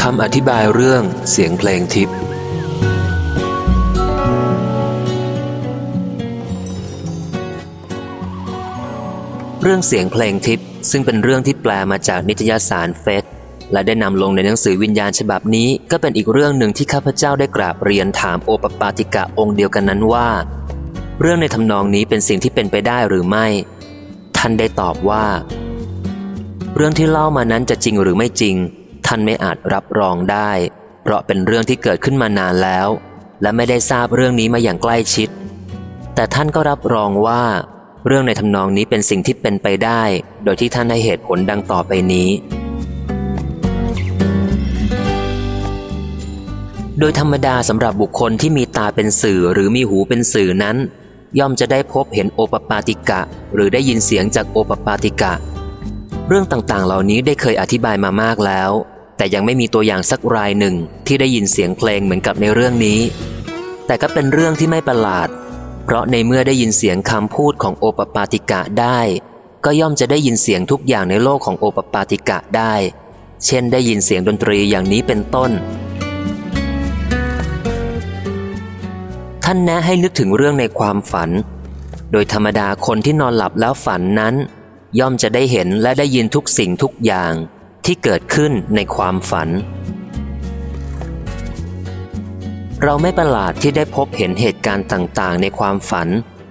คำอธิบายเรื่องเสียงเพลงทิพย์เรื่องเสียงเพลงทิพย์ซึ่งเป็นเรื่องที่แปลมาจากนิตยสารเฟสและได้นำลงในหนังสือวิญญาณฉบับนี้ ก็เป็นอีกเรื่องหนึ่งที่ข้าพเจ้าได้กราบเรียนถามโอปปาติกะองค์เดียวกันนั้นว่า เรื่องในทำนองนี้เป็นสิ่งที่เป็นไปได้หรือไม่ ท่านได้ตอบว่า เรื่องที่เล่ามานั้นจะจริงหรือไม่จริง ท่านไม่อาจรับรองได้ เพราะเป็นเรื่องที่เกิดขึ้นมานานแล้ว และไม่ได้ทราบเรื่องนี้มาอย่างใกล้ชิด แต่ท่านก็รับรองว่า เรื่องในทำนองนี้เป็นสิ่งที่เป็นไปได้ โดยที่ท่านให้เหตุผลดังต่อไปนี้ โดยธรรมดาสำหรับบุคคลที่มีตาเป็นสื่อหรือมีหูเป็นสื่อนั้น ย่อมจะได้พบเห็นโอปปาติกะ หรือได้ยินเสียงจากโอปปาติกะ เรื่องต่างๆ เหล่านี้ได้เคยอธิบายมามากแล้ว แต่ยังไม่มีตัวอย่างสักรายหนึ่งที่ได้ยินเสียงเพลงเหมือนกับในเรื่องนี้ แต่ก็เป็นเรื่องที่ไม่ประหลาด เพราะในเมื่อได้ยินเสียงคำพูดของโอปปาติกะได้ ก็ย่อมจะได้ยินเสียงทุกอย่างในโลกของโอปปาติกะได้ เช่น ได้ยินเสียงดนตรีอย่างนี้เป็นต้น ท่านแนะให้นึกถึงเรื่องในความฝัน โดยธรรมดาคนที่นอนหลับแล้วฝันนั้น ย่อมจะได้เห็นและได้ยินทุกสิ่งทุกอย่างที่เกิดขึ้นในความฝัน เราไม่ประหลาดที่ได้พบเห็นเหตุการณ์ต่างๆ ในความฝัน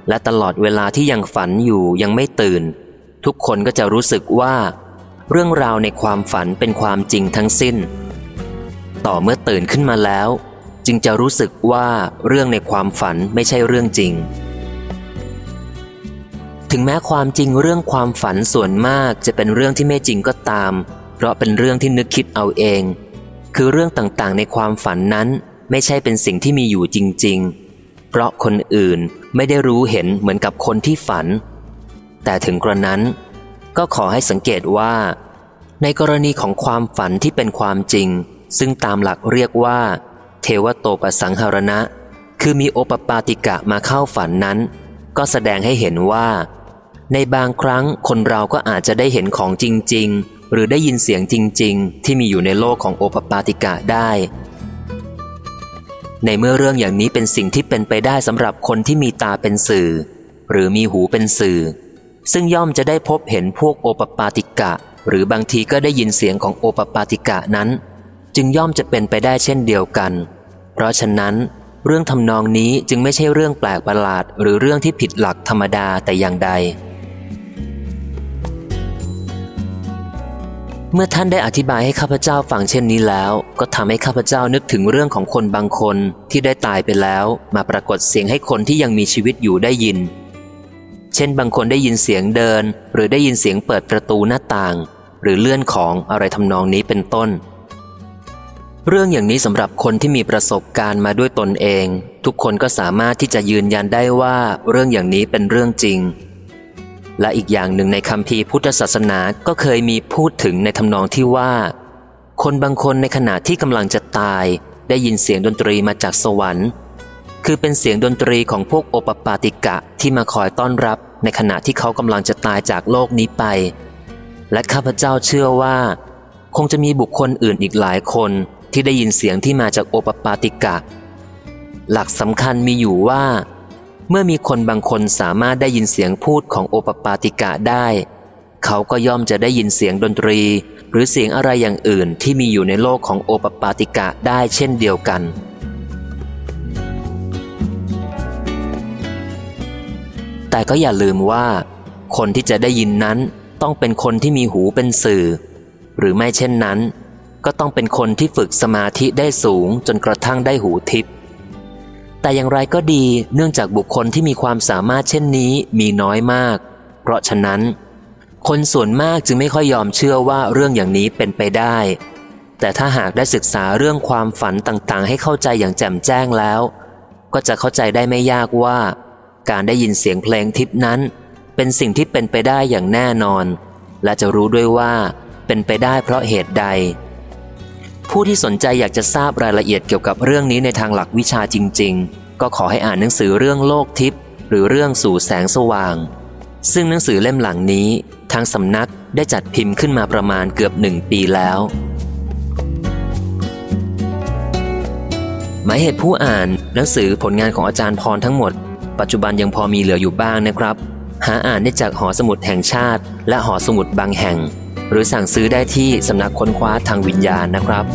และตลอดเวลาที่ยังฝันอยู่ยังไม่ตื่น ทุกคนก็จะรู้สึกว่า เรื่องราวในความฝันเป็นความจริงทั้งสิ้น ต่อเมื่อตื่นขึ้นมาแล้ว จึงจะรู้สึกว่าเรื่องในความฝันไม่ใช่เรื่องจริง ถึงแม้ความจริงเรื่องความฝันส่วนมากจะเป็นเรื่องที่ไม่จริงก็ตาม เพราะเป็นเรื่องที่นึกคิดเอาเอง คือเรื่องต่างๆ ในความฝันนั้นไม่ใช่เป็นสิ่งที่มีอยู่จริง ๆ เพราะคนอื่นไม่ได้รู้เห็นเหมือนกับคนที่ฝัน แต่ถึงกระนั้นก็ขอให้สังเกตว่า ในกรณีของความฝันที่เป็นความจริง ซึ่งตามหลักเรียกว่า เทวโตปสังหารณะ คือมีโอปปาติกะมาเข้าฝันนั้น ก็แสดงให้เห็นว่า ในบางครั้งคนเราก็อาจจะได้เห็นของจริง ๆ หรือได้ยินเสียงจริง ๆ ที่มีอยู่ในโลกของโอปปาติกะได้ ในเมื่อเรื่องอย่างนี้เป็นสิ่งที่เป็นไปได้สำหรับคนที่มีตาเป็นสื่อ หรือมีหูเป็นสื่อ ซึ่งย่อมจะได้พบเห็นพวกโอปปาติกะ หรือบางทีก็ได้ยินเสียงของโอปปาติกะนั้น จึงย่อมจะเป็นไปได้เช่นเดียวกัน เพราะฉะนั้น เรื่องทำนองนี้จึงไม่ใช่เรื่องแปลกประหลาด หรือเรื่องที่ผิดหลักธรรมดาแต่อย่างใด เมื่อท่านได้อธิบายให้ข้าพเจ้าฟังเช่นนี้แล้ว ก็ทำให้ข้าพเจ้านึกถึงเรื่องของคนบางคนที่ได้ตายไปแล้ว มาปรากฏเสียงให้คนที่ยังมีชีวิตอยู่ได้ยิน เช่นบางคนได้ยินเสียงเดิน หรือได้ยินเสียงเปิดประตูหน้าต่าง หรือเลื่อนของอะไรทำนองนี้เป็นต้น เรื่องอย่างนี้สำหรับคนที่มีประสบการณ์มาด้วยตนเอง ทุกคนก็สามารถที่จะยืนยันได้ว่าเรื่องอย่างนี้เป็นเรื่องจริง และอีกอย่างหนึ่งในคำพีพุทธศาสนาก็เคยมีพูดถึงในทำนองที่ว่า คนบางคนในขณะที่กำลังจะตายได้ยินเสียงดนตรีมาจากสวรรค์ คือเป็นเสียงดนตรีของพวกโอปปาติกะที่มาคอยต้อนรับ ในขณะที่เขากำลังจะตายจากโลกนี้ไป และข้าพเจ้าเชื่อว่า คงจะมีบุคคลอื่นอีกหลายคน ที่ได้ยินเสียงที่มาจากโอปปาติกะ หลักสำคัญมีอยู่ว่า เมื่อมีคนบางคนสามารถได้ยินเสียงพูดของโอปปาติกะได้ เขาก็ย่อมจะได้ยินเสียงดนตรี หรือเสียงอะไรอย่างอื่นที่มีอยู่ในโลกของโอปปาติกะได้เช่นเดียวกัน แต่ก็อย่าลืมว่า คนที่จะได้ยินนั้นต้องเป็นคนที่มีหูเป็นสื่อ หรือไม่เช่นนั้น ก็ต้องเป็นคนที่ฝึกสมาธิได้สูงจนกระทั่งได้หูทิพย์แต่อย่างไรก็ดีเนื่องจากบุคคลที่มีความสามารถเช่นนี้มีน้อยมาก เพราะฉะนั้น คนส่วนมากจึงไม่ค่อยยอมเชื่อว่าเรื่องอย่างนี้เป็นไปได้ แต่ถ้าหากได้ศึกษาเรื่องความฝันต่างๆ ให้เข้าใจอย่างแจ่มแจ้งแล้ว ก็จะเข้าใจได้ไม่ยากว่า การได้ยินเสียงเพลงทิพนั้น เป็นสิ่งที่เป็นไปได้อย่างแน่นอน และจะรู้ด้วยว่า เป็นไปได้เพราะเหตุใด ผู้ที่สนใจอยากจะทราบรายละเอียดเกี่ยวกับเรื่องนี้ในทางหลักวิชาจริง ๆ ก็ขอให้อ่านหนังสือเรื่องโลกทิพย์หรือเรื่องสู่แสงสว่าง ซึ่งหนังสือเล่มหลังนี้ ทางสำนักได้จัดพิมพ์ขึ้นมาประมาณเกือบหนึ่งปีแล้ว หมายเหตุผู้อ่านหนังสือผลงานของอาจารย์พรทั้งหมด ปัจจุบันยังพอมีเหลืออยู่บ้างนะครับ หาอ่านได้จากหอสมุดแห่งชาติ และหอสมุดบางแห่ง หรือสั่งซื้อได้ที่สำนักค้นคว้าทางวิญญาณนะครับ